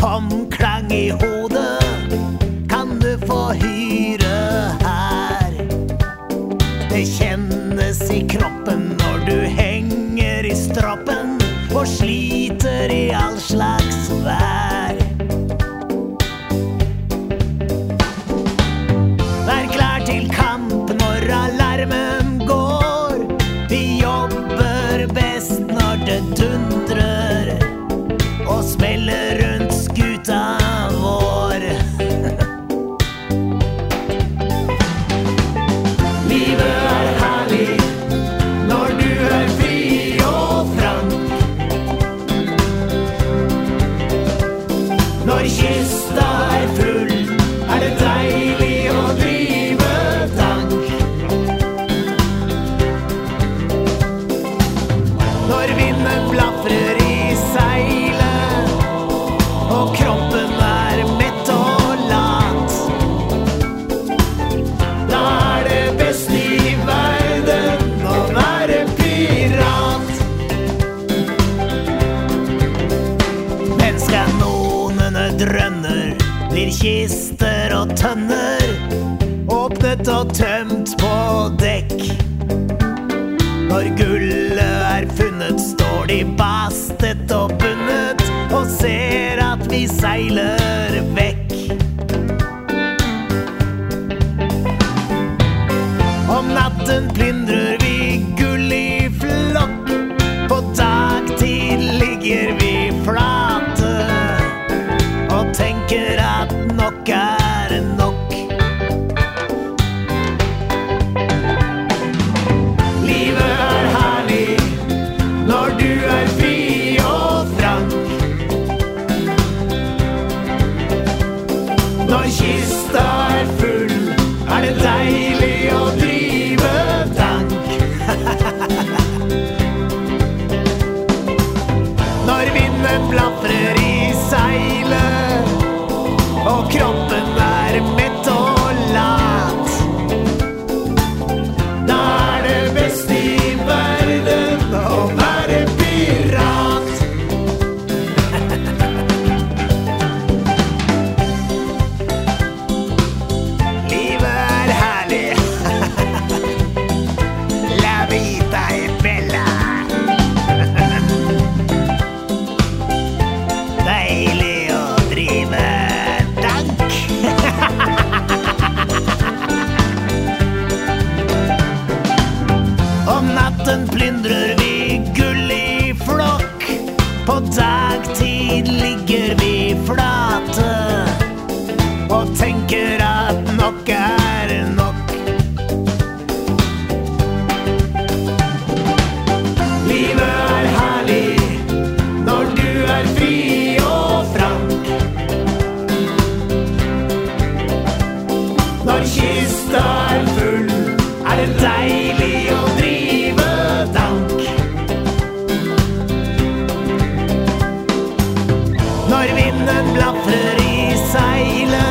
som klang i hodet, kan du få hyre her. Det kjennes i kroppen når du henger i stroppen og sliter i all slags vær. Vær klar til kamp når alarmen går. Vi jobber best når det dundrer kroppen er mett og lat. Da er det best i verden å være pirat. Mens drønner, blir kister og tønner åpnet og tømt på dekk. Når gullet er funnet, står de bastet og bundet og ser at vi. Plyndrer vi gull i flokk. På dagtid ligger vi flate og tenker at nok er nok. Livet er herlig når du er fri og frank. Når kista når vinden blafrer i seilet.